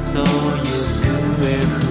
so you could